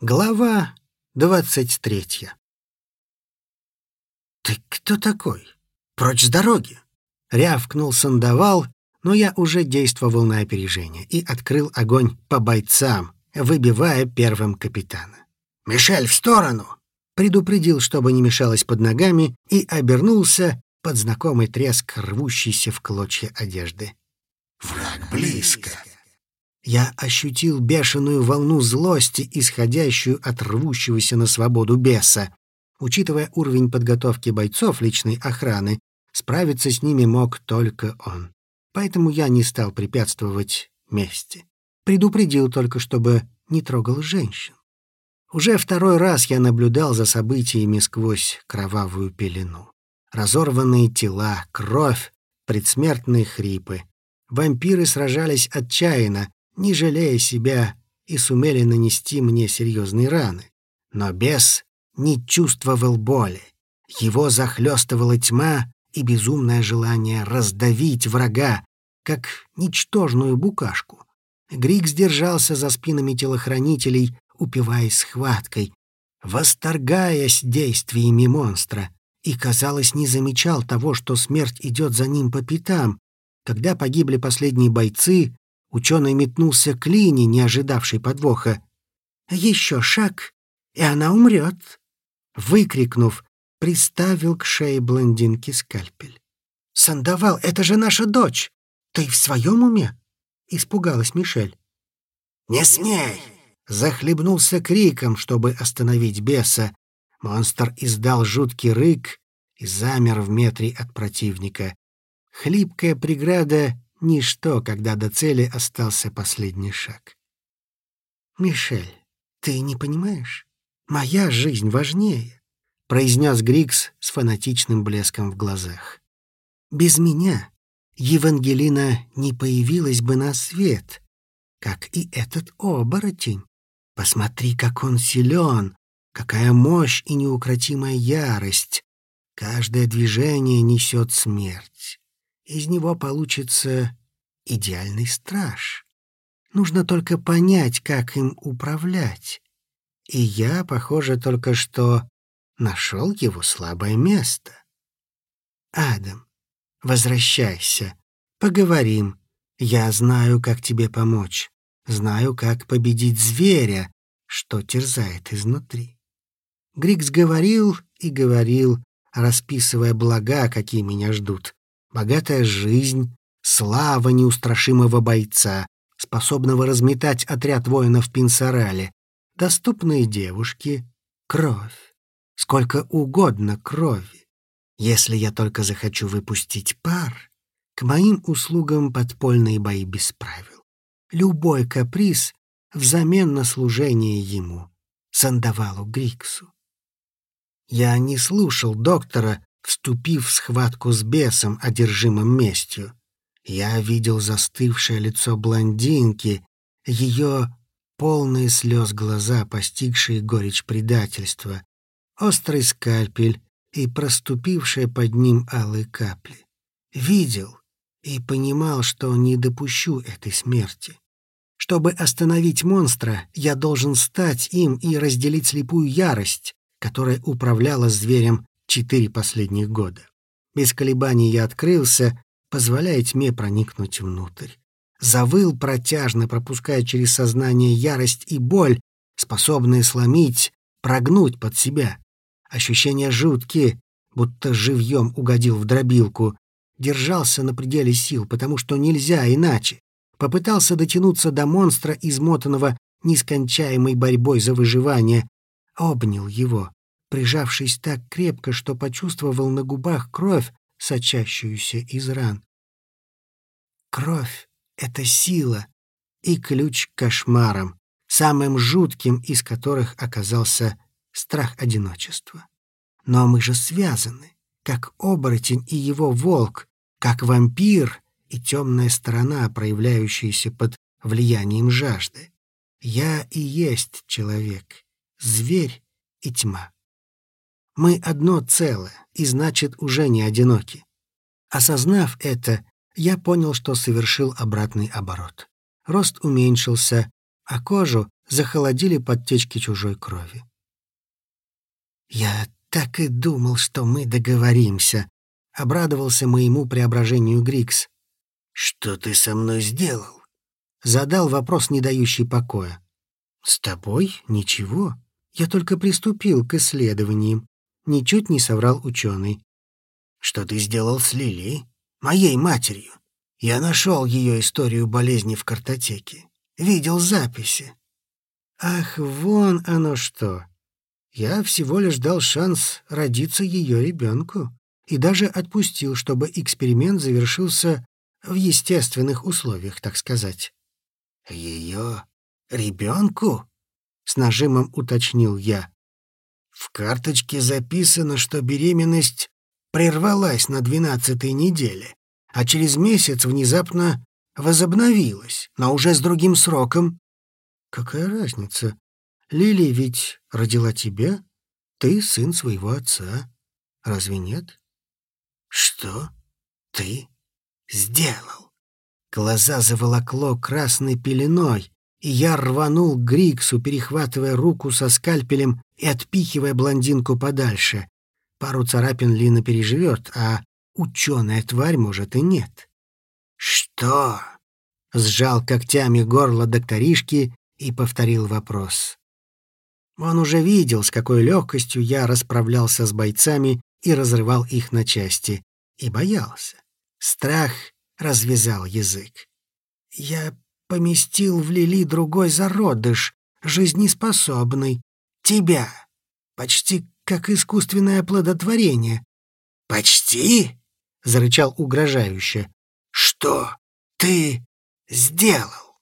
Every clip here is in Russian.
Глава двадцать третья. «Ты кто такой? Прочь с дороги!» — рявкнул Сандовал, но я уже действовал на опережение и открыл огонь по бойцам, выбивая первым капитана. «Мишель, в сторону!» — предупредил, чтобы не мешалось под ногами, и обернулся под знакомый треск рвущейся в клочья одежды. «Враг близко!» Я ощутил бешеную волну злости, исходящую от рвущегося на свободу беса. Учитывая уровень подготовки бойцов личной охраны, справиться с ними мог только он. Поэтому я не стал препятствовать мести. Предупредил только, чтобы не трогал женщин. Уже второй раз я наблюдал за событиями сквозь кровавую пелену. Разорванные тела, кровь, предсмертные хрипы. Вампиры сражались отчаянно, не жалея себя, и сумели нанести мне серьезные раны. Но бес не чувствовал боли. Его захлестывала тьма и безумное желание раздавить врага, как ничтожную букашку. Грик сдержался за спинами телохранителей, упиваясь схваткой, восторгаясь действиями монстра, и, казалось, не замечал того, что смерть идет за ним по пятам. Когда погибли последние бойцы, Ученый метнулся к Лине, не ожидавшей подвоха. «Еще шаг, и она умрет!» Выкрикнув, приставил к шее блондинки скальпель. «Сандовал, это же наша дочь! Ты в своем уме?» — испугалась Мишель. «Не смей!» — захлебнулся криком, чтобы остановить беса. Монстр издал жуткий рык и замер в метре от противника. Хлипкая преграда Ничто, когда до цели остался последний шаг. «Мишель, ты не понимаешь? Моя жизнь важнее», — произнес Грикс с фанатичным блеском в глазах. «Без меня Евангелина не появилась бы на свет, как и этот оборотень. Посмотри, как он силен, какая мощь и неукротимая ярость. Каждое движение несет смерть из него получится идеальный страж. Нужно только понять, как им управлять. И я, похоже, только что нашел его слабое место. Адам, возвращайся, поговорим. Я знаю, как тебе помочь, знаю, как победить зверя, что терзает изнутри. Грикс говорил и говорил, расписывая блага, какие меня ждут богатая жизнь, слава неустрашимого бойца, способного разметать отряд воинов Пинсарале, доступные девушки, кровь, сколько угодно крови. Если я только захочу выпустить пар, к моим услугам подпольные бои без правил. Любой каприз взамен на служение ему, Сандавалу Гриксу. Я не слушал доктора, вступив в схватку с бесом, одержимым местью. Я видел застывшее лицо блондинки, ее полные слез глаза, постигшие горечь предательства, острый скальпель и проступившие под ним алые капли. Видел и понимал, что не допущу этой смерти. Чтобы остановить монстра, я должен стать им и разделить слепую ярость, которая управляла зверем четыре последних года. Без колебаний я открылся, позволяя тьме проникнуть внутрь. Завыл протяжно, пропуская через сознание ярость и боль, способные сломить, прогнуть под себя. Ощущения жуткие, будто живьем угодил в дробилку. Держался на пределе сил, потому что нельзя иначе. Попытался дотянуться до монстра, измотанного нескончаемой борьбой за выживание. Обнял его, прижавшись так крепко, что почувствовал на губах кровь, сочащуюся из ран. Кровь — это сила и ключ к кошмарам, самым жутким из которых оказался страх одиночества. Но мы же связаны, как оборотень и его волк, как вампир и темная сторона, проявляющаяся под влиянием жажды. Я и есть человек, зверь и тьма. Мы одно целое, и значит, уже не одиноки. Осознав это, я понял, что совершил обратный оборот. Рост уменьшился, а кожу захолодили подтечки чужой крови. «Я так и думал, что мы договоримся», — обрадовался моему преображению Грикс. «Что ты со мной сделал?» — задал вопрос, не дающий покоя. «С тобой ничего. Я только приступил к исследованиям», — ничуть не соврал ученый. «Что ты сделал с Лили, моей матерью? Я нашел ее историю болезни в картотеке. Видел записи». «Ах, вон оно что! Я всего лишь дал шанс родиться ее ребенку и даже отпустил, чтобы эксперимент завершился в естественных условиях, так сказать». «Ее ребенку?» — с нажимом уточнил я. «В карточке записано, что беременность прервалась на двенадцатой неделе, а через месяц внезапно возобновилась, но уже с другим сроком». «Какая разница? Лили ведь родила тебя. Ты сын своего отца. Разве нет?» «Что ты сделал?» Глаза заволокло красной пеленой, и я рванул к Гриксу, перехватывая руку со скальпелем и отпихивая блондинку подальше. Пару царапин Лина переживет, а ученая тварь, может, и нет. «Что?» — сжал когтями горло докторишки и повторил вопрос. Он уже видел, с какой легкостью я расправлялся с бойцами и разрывал их на части, и боялся. Страх развязал язык. «Я поместил в Лили другой зародыш, жизнеспособный. Тебя. Почти как искусственное оплодотворение». «Почти?» — зарычал угрожающе. «Что ты сделал?»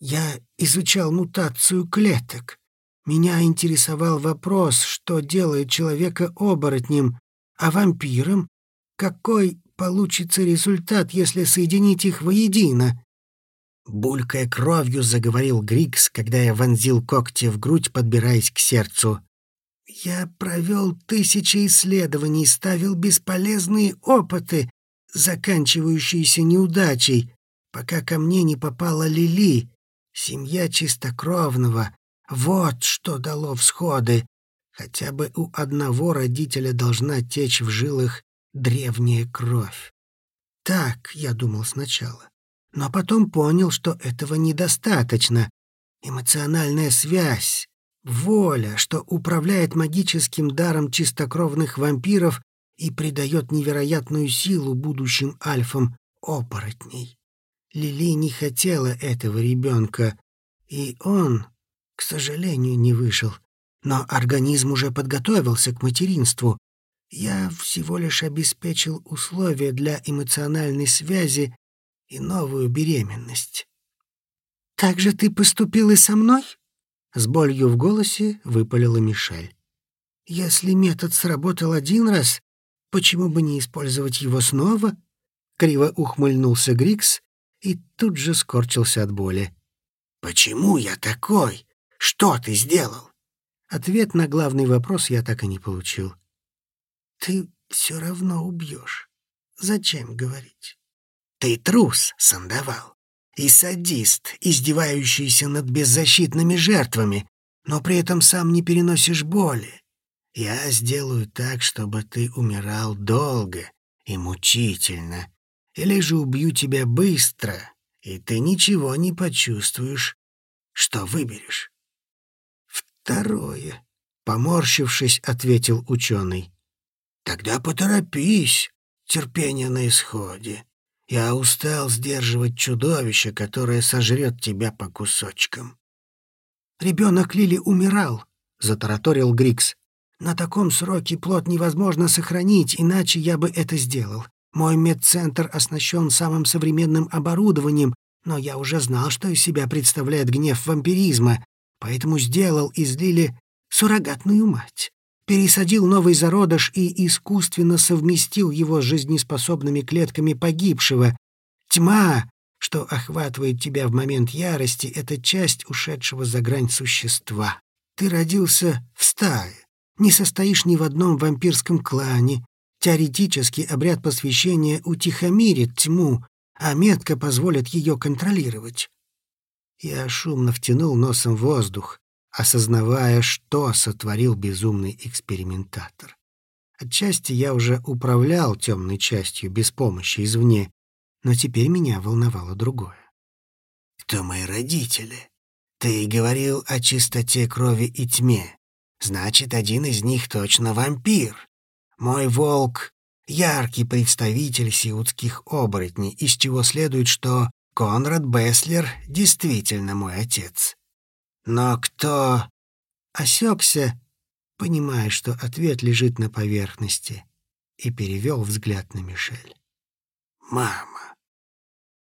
«Я изучал мутацию клеток. Меня интересовал вопрос, что делает человека оборотнем, а вампиром? Какой получится результат, если соединить их воедино?» Булькая кровью, заговорил Грикс, когда я вонзил когти в грудь, подбираясь к сердцу. «Я провел тысячи исследований, ставил бесполезные опыты, заканчивающиеся неудачей, пока ко мне не попала Лили, семья чистокровного. Вот что дало всходы. Хотя бы у одного родителя должна течь в жилах древняя кровь. Так я думал сначала но потом понял, что этого недостаточно. Эмоциональная связь, воля, что управляет магическим даром чистокровных вампиров и придает невероятную силу будущим альфам оборотней. Лили не хотела этого ребенка, и он, к сожалению, не вышел. Но организм уже подготовился к материнству. Я всего лишь обеспечил условия для эмоциональной связи и новую беременность. «Так же ты поступил и со мной?» С болью в голосе выпалила Мишель. «Если метод сработал один раз, почему бы не использовать его снова?» Криво ухмыльнулся Грикс и тут же скорчился от боли. «Почему я такой? Что ты сделал?» Ответ на главный вопрос я так и не получил. «Ты все равно убьешь. Зачем говорить?» Ты трус, Сандавал, и садист, издевающийся над беззащитными жертвами, но при этом сам не переносишь боли. Я сделаю так, чтобы ты умирал долго и мучительно, или же убью тебя быстро, и ты ничего не почувствуешь, что выберешь. Второе, поморщившись, ответил ученый. Тогда поторопись, терпение на исходе. Я устал сдерживать чудовище, которое сожрет тебя по кусочкам. Ребенок Лили умирал, затараторил Грикс. На таком сроке плод невозможно сохранить, иначе я бы это сделал. Мой медцентр оснащен самым современным оборудованием, но я уже знал, что из себя представляет гнев вампиризма, поэтому сделал из Лили суррогатную мать пересадил новый зародыш и искусственно совместил его с жизнеспособными клетками погибшего. Тьма, что охватывает тебя в момент ярости, — это часть ушедшего за грань существа. Ты родился в стае, не состоишь ни в одном вампирском клане. Теоретически обряд посвящения утихомирит тьму, а метка позволит ее контролировать. Я шумно втянул носом воздух, осознавая, что сотворил безумный экспериментатор. Отчасти я уже управлял темной частью без помощи извне, но теперь меня волновало другое. «Кто мои родители? Ты говорил о чистоте крови и тьме. Значит, один из них точно вампир. Мой волк — яркий представитель сиутских оборотней, из чего следует, что Конрад Беслер действительно мой отец. Но кто... Осекся, понимая, что ответ лежит на поверхности, и перевел взгляд на Мишель. «Мама,